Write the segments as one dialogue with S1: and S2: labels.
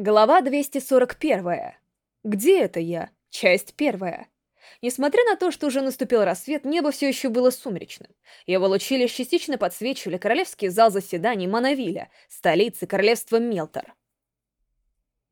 S1: Глава 241. Где это я? Часть первая. Несмотря на то, что уже наступил рассвет, небо все еще было сумеречным. Его лучи лишь частично подсвечивали королевский зал заседаний Манавиля, столицы королевства Мелтор.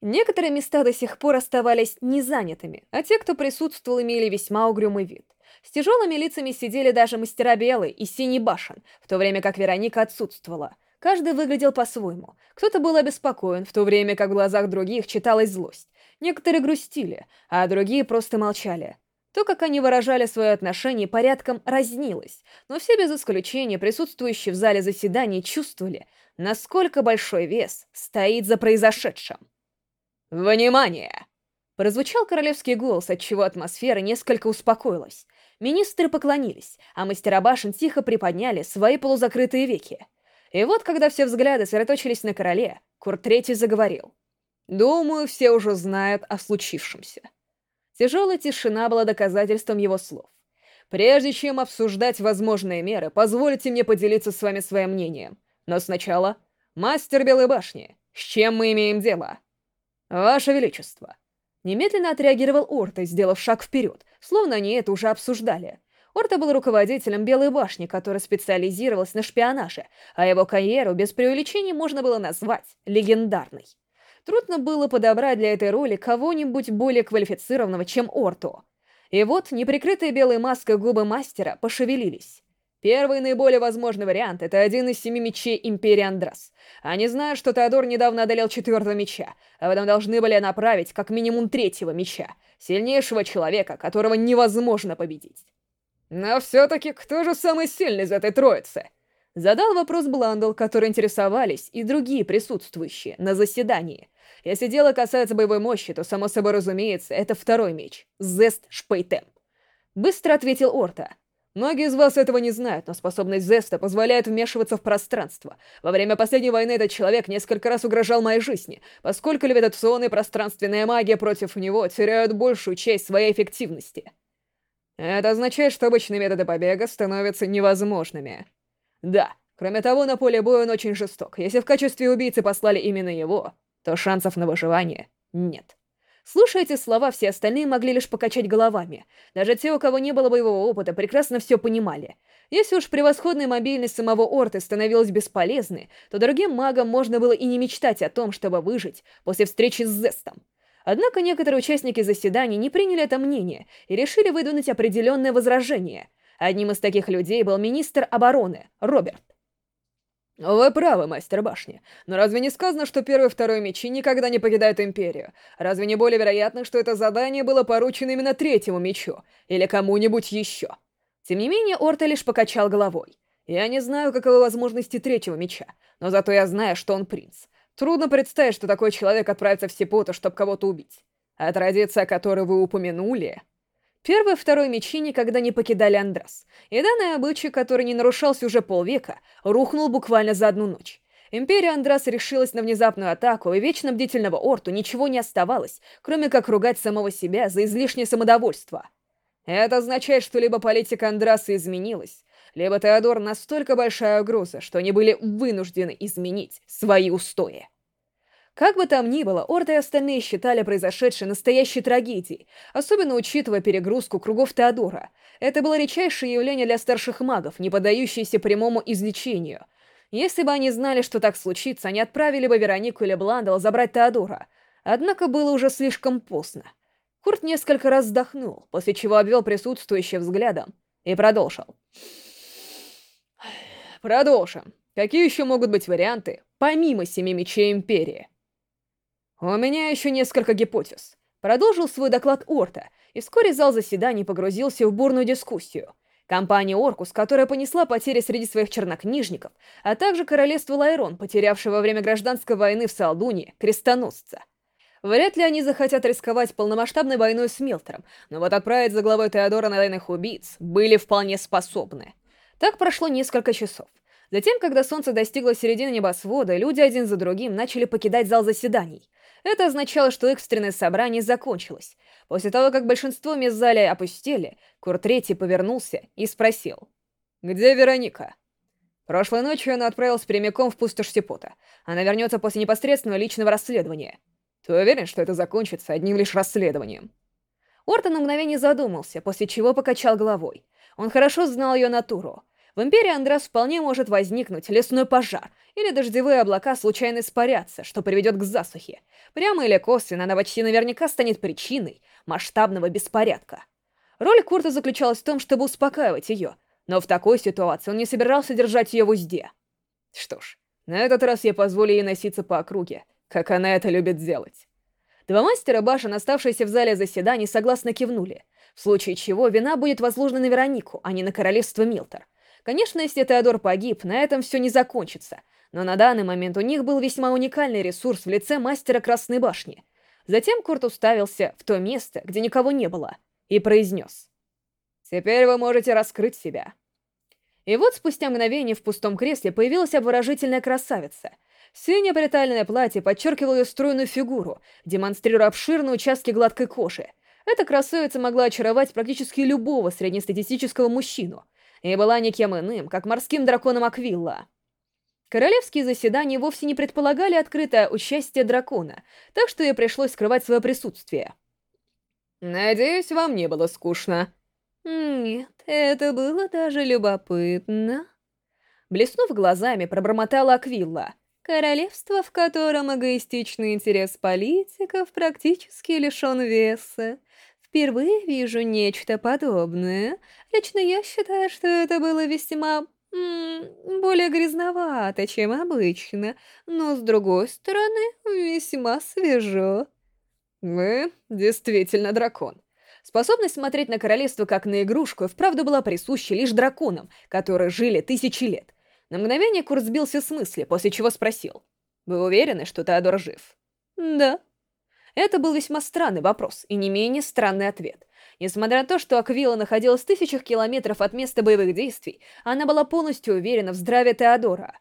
S1: Некоторые места до сих пор оставались незанятыми, а те, кто присутствовал, имели весьма угрюмый вид. С тяжелыми лицами сидели даже мастера Белый и Синий Башен, в то время как Вероника отсутствовала — Каждый выглядел по-своему. Кто-то был обеспокоен, в то время как в глазах других читалась злость. Некоторые грустили, а другие просто молчали. То, как они выражали свое отношение, порядком разнилось, но все без исключения присутствующие в зале заседаний чувствовали, насколько большой вес стоит за произошедшим. «Внимание!» Прозвучал королевский голос, отчего атмосфера несколько успокоилась. Министры поклонились, а мастера башен тихо приподняли свои полузакрытые веки. И вот, когда все взгляды сосредоточились на короле, Курт Третий заговорил. «Думаю, все уже знают о случившемся». Тяжелая тишина была доказательством его слов. «Прежде чем обсуждать возможные меры, позвольте мне поделиться с вами своим мнением. Но сначала, мастер Белой Башни, с чем мы имеем дело?» «Ваше Величество». Немедленно отреагировал Орта, сделав шаг вперед, словно они это уже обсуждали. Орта был руководителем Белой башни, которая специализировалась на шпионаже, а его карьеру без преувеличений можно было назвать легендарной. Трудно было подобрать для этой роли кого-нибудь более квалифицированного, чем Орту. И вот неприкрытые белой маской губы мастера пошевелились. Первый наиболее возможный вариант — это один из семи мечей Империи Андрас. Они знают, что Теодор недавно одолел четвертого меча, а в этом должны были направить как минимум третьего меча, сильнейшего человека, которого невозможно победить. Но все-таки кто же самый сильный из этой троицы? Задал вопрос Бландл, который интересовались и другие присутствующие на заседании. Если дело касается боевой мощи, то, само собой разумеется, это второй меч — Зест Шпейтем. Быстро ответил Орта. Многие из вас этого не знают, но способность Зеста позволяет вмешиваться в пространство. Во время последней войны этот человек несколько раз угрожал моей жизни, поскольку левитационная пространственная магия против него теряют большую часть своей эффективности. Это означает, что обычные методы побега становятся невозможными. Да, кроме того, на поле боя он очень жесток. Если в качестве убийцы послали именно его, то шансов на выживание нет. Слушая эти слова, все остальные могли лишь покачать головами. Даже те, у кого не было боевого опыта, прекрасно все понимали. Если уж превосходная мобильность самого Орты становилась бесполезной, то другим магам можно было и не мечтать о том, чтобы выжить после встречи с Зестом. Однако некоторые участники заседаний не приняли это мнение и решили выдвинуть определенное возражение. Одним из таких людей был министр обороны, Роберт. «Вы правы, мастер башни. Но разве не сказано, что первый и второй мечи никогда не покидают Империю? Разве не более вероятно, что это задание было поручено именно третьему мечу? Или кому-нибудь еще?» Тем не менее, Орта лишь покачал головой. «Я не знаю, каковы возможности третьего меча, но зато я знаю, что он принц. Трудно представить, что такой человек отправится в Сипоту, чтобы кого-то убить. А традиция, которую вы упомянули... Первый и второй мечи никогда не покидали Андрас, и данный обычай, который не нарушался уже полвека, рухнул буквально за одну ночь. Империя Андрас решилась на внезапную атаку, и вечно бдительного Орту ничего не оставалось, кроме как ругать самого себя за излишнее самодовольство. Это означает, что либо политика Андраса изменилась, либо Теодор настолько большая угроза, что они были вынуждены изменить свои устои. Как бы там ни было, Орда и остальные считали произошедшее настоящей трагедией, особенно учитывая перегрузку кругов Теодора. Это было редчайшее явление для старших магов, не поддающееся прямому излечению. Если бы они знали, что так случится, они отправили бы Веронику или Бландал забрать Теодора. Однако было уже слишком поздно. Курт несколько раз вздохнул, после чего обвел присутствующих взглядом и продолжил. Продолжим. Какие еще могут быть варианты, помимо Семи Мечей Империи? У меня еще несколько гипотез. Продолжил свой доклад Орта, и вскоре зал заседаний погрузился в бурную дискуссию. Компания Оркус, которая понесла потери среди своих чернокнижников, а также королевство Лайрон, потерявшее во время гражданской войны в Салдуне крестоносца. Вряд ли они захотят рисковать полномасштабной войной с Милтером, но вот отправить за главой Теодора на тайных убийц были вполне способны. Так прошло несколько часов. Затем, когда солнце достигло середины небосвода, люди один за другим начали покидать зал заседаний. Это означало, что экстренное собрание закончилось. После того, как большинство мест в зале опустили, Курт Третий повернулся и спросил. «Где Вероника?» Прошлой ночью она отправилась прямиком в пустошь Сепота. Она вернется после непосредственного личного расследования. Ты уверен, что это закончится одним лишь расследованием? Ортон на мгновение задумался, после чего покачал головой. Он хорошо знал ее натуру. В Империи Андрас вполне может возникнуть лесной пожар, или дождевые облака случайно испарятся, что приведет к засухе. Прямо или косвенно она почти наверняка станет причиной масштабного беспорядка. Роль Курта заключалась в том, чтобы успокаивать ее, но в такой ситуации он не собирался держать ее в узде. Что ж, на этот раз я позволю ей носиться по округе, как она это любит делать. Два мастера башен, оставшиеся в зале заседаний, согласно кивнули, в случае чего вина будет возложена на Веронику, а не на королевство Милтер. Конечно, если Теодор погиб, на этом все не закончится, но на данный момент у них был весьма уникальный ресурс в лице мастера Красной Башни. Затем Курт уставился в то место, где никого не было, и произнес. «Теперь вы можете раскрыть себя». И вот спустя мгновение в пустом кресле появилась обворожительная красавица. Синее притальное платье подчеркивало ее стройную фигуру, демонстрируя обширные участки гладкой кожи. Эта красавица могла очаровать практически любого среднестатистического мужчину, и была никем иным, как морским драконом Аквилла. Королевские заседания вовсе не предполагали открытое участие дракона, так что ей пришлось скрывать свое присутствие. «Надеюсь, вам не было скучно»,
S2: «Нет, это было даже любопытно».
S1: Блеснув глазами, пробормотала Аквилла.
S2: «Королевство, в котором эгоистичный интерес политиков практически лишен веса. Впервые вижу нечто подобное. Лично я считаю, что это было весьма... более грязновато, чем обычно, но, с другой стороны, весьма свежо».
S1: «Вы действительно дракон», Способность смотреть на королевство как на игрушку вправду была присуща лишь драконам, которые жили тысячи лет. На мгновение Курт сбился с мысли, после чего спросил. «Вы уверены, что Теодор жив?»
S2: «Да».
S1: Это был весьма странный вопрос и не менее странный ответ. Несмотря на то, что Аквила находилась в тысячах километров от места боевых действий, она была полностью уверена в здравии Теодора.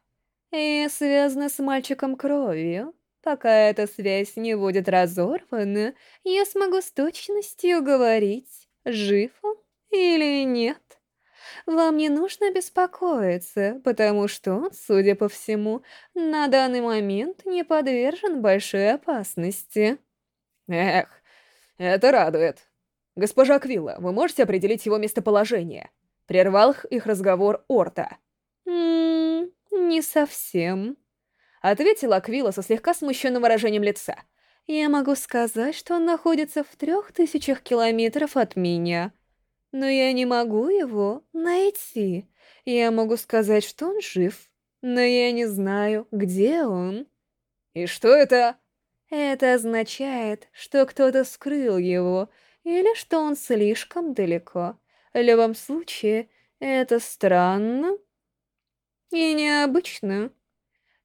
S2: «И связана с мальчиком кровью», Пока эта связь не будет разорвана, я смогу с точностью говорить, жив он или нет. Вам не нужно беспокоиться, потому что судя по всему, на данный момент не подвержен большой опасности.
S1: Эх, это радует. Госпожа Квилла, вы можете определить его местоположение? Прервал их разговор Орта.
S2: Ммм, не совсем.
S1: Ответила Аквила со слегка смущенным выражением лица.
S2: «Я могу сказать, что он находится в трех тысячах километров от меня. Но я не могу его найти. Я могу сказать, что он жив, но я не знаю, где он».
S1: «И что это?»
S2: «Это означает, что кто-то скрыл его, или что он слишком далеко. В любом случае, это странно и необычно».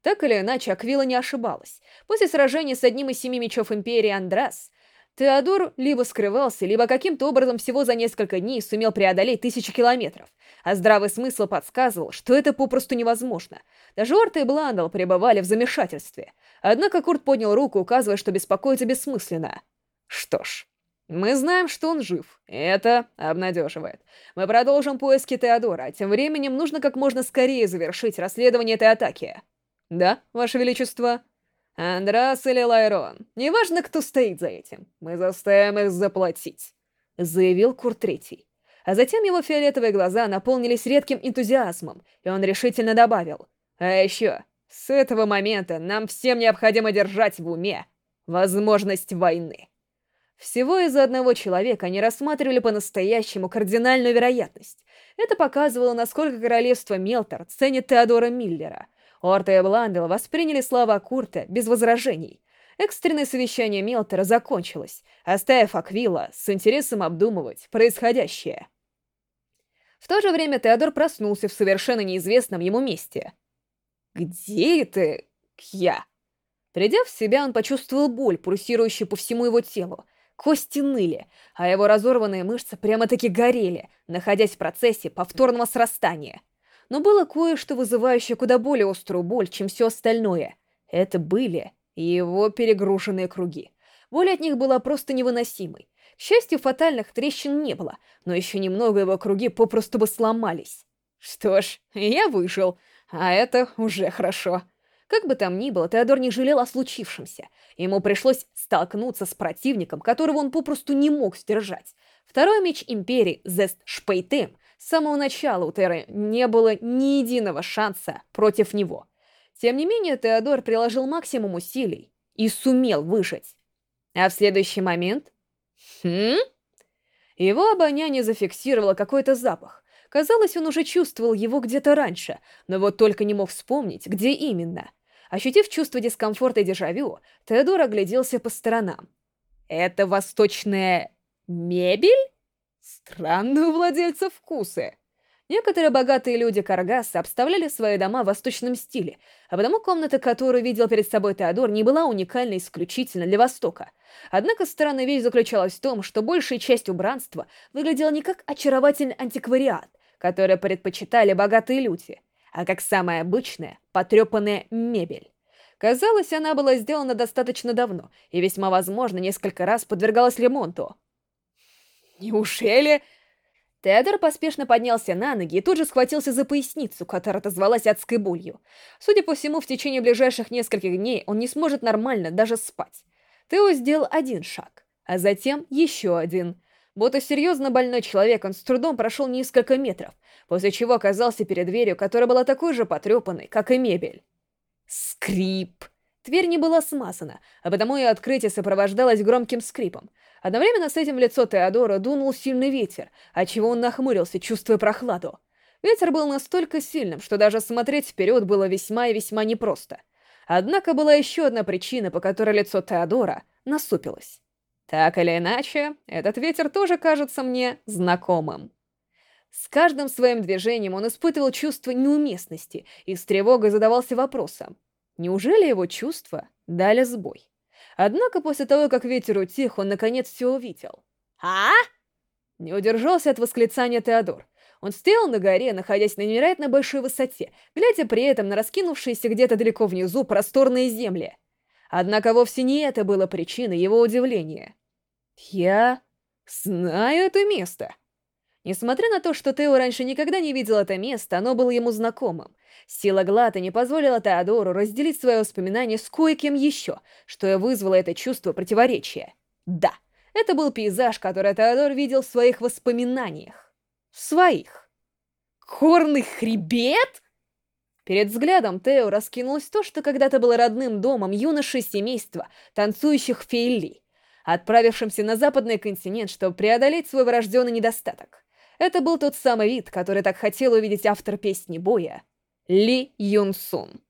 S1: Так или иначе, Аквила не ошибалась. После сражения с одним из семи мечов Империи Андрас, Теодор либо скрывался, либо каким-то образом всего за несколько дней сумел преодолеть тысячи километров, а здравый смысл подсказывал, что это попросту невозможно. Даже Орта и Бландал пребывали в замешательстве. Однако Курт поднял руку, указывая, что беспокоиться бессмысленно. Что ж, мы знаем, что он жив, это обнадеживает. Мы продолжим поиски Теодора, а тем временем нужно как можно скорее завершить расследование этой атаки. «Да, Ваше Величество?» «Андрас или Лайрон, неважно, кто стоит за этим, мы заставим их заплатить», — заявил Курт Третий. А затем его фиолетовые глаза наполнились редким энтузиазмом, и он решительно добавил. «А еще, с этого момента нам всем необходимо держать в уме возможность войны». Всего из-за одного человека они рассматривали по-настоящему кардинальную вероятность. Это показывало, насколько королевство Мелтор ценит Теодора Миллера — Орта и Бландел восприняли слова Курта без возражений. Экстренное совещание Мелтера закончилось, оставив Аквила с интересом обдумывать происходящее. В то же время Теодор проснулся в совершенно неизвестном ему месте. «Где это я?» Придя в себя, он почувствовал боль, пульсирующую по всему его телу. Кости ныли, а его разорванные мышцы прямо-таки горели, находясь в процессе повторного срастания но было кое-что вызывающее куда более острую боль, чем все остальное. Это были его перегруженные круги. Боль от них была просто невыносимой. К счастью, фатальных трещин не было, но еще немного его круги попросту бы сломались. Что ж, я вышел, а это уже хорошо. Как бы там ни было, Теодор не жалел о случившемся. Ему пришлось столкнуться с противником, которого он попросту не мог сдержать. Второй меч Империи, Зест Шпейтем, с самого начала у Терры не было ни единого шанса против него. Тем не менее, Теодор приложил максимум усилий и сумел выжить. А в следующий момент... Хм? Его обоняние зафиксировало какой-то запах. Казалось, он уже чувствовал его где-то раньше, но вот только не мог вспомнить, где именно. Ощутив чувство дискомфорта и дежавю, Теодор огляделся по сторонам. «Это восточная мебель?» Странные у владельца вкусы. Некоторые богатые люди Каргаса обставляли свои дома в восточном стиле, а потому комната, которую видел перед собой Теодор, не была уникальна исключительно для Востока. Однако странная вещь заключалась в том, что большая часть убранства выглядела не как очаровательный антиквариат, который предпочитали богатые люди, а как самая обычная, потрепанная мебель. Казалось, она была сделана достаточно давно и весьма возможно несколько раз подвергалась ремонту. Неужели... Теодор поспешно поднялся на ноги и тут же схватился за поясницу, которая отозвалась адской болью. Судя по всему, в течение ближайших нескольких дней он не сможет нормально даже спать. Тео сделал один шаг, а затем еще один. Будто серьезно больной человек, он с трудом прошел несколько метров, после чего оказался перед дверью, которая была такой же потрепанной, как и мебель. Скрип. Дверь не была смазана, а потому и открытие сопровождалось громким скрипом. Одновременно с этим в лицо Теодора дунул сильный ветер, отчего он нахмурился, чувствуя прохладу. Ветер был настолько сильным, что даже смотреть вперед было весьма и весьма непросто. Однако была еще одна причина, по которой лицо Теодора насупилось. Так или иначе, этот ветер тоже кажется мне знакомым. С каждым своим движением он испытывал чувство неуместности и с тревогой задавался вопросом, неужели его чувства дали сбой? Однако после того, как ветер утих, он наконец все увидел. «А?» Не удержался от восклицания Теодор. Он стоял на горе, находясь на невероятно большой высоте, глядя при этом на раскинувшиеся где-то далеко внизу просторные земли. Однако вовсе не это было причиной его удивления. «Я знаю это место!» Несмотря на то, что Тео раньше никогда не видел это место, оно было ему знакомым. Сила Глата не позволила Теодору разделить свои воспоминания с кое-кем еще, что и вызвало это чувство противоречия. Да, это был пейзаж, который Теодор видел в своих воспоминаниях. В своих. Горный хребет? Перед взглядом Тео раскинулось то, что когда-то было родным домом юноши семейства, танцующих фейли, отправившимся на западный континент, чтобы преодолеть свой врожденный недостаток. Это был тот самый вид, который так хотел увидеть автор песни боя Ли Юн Сун.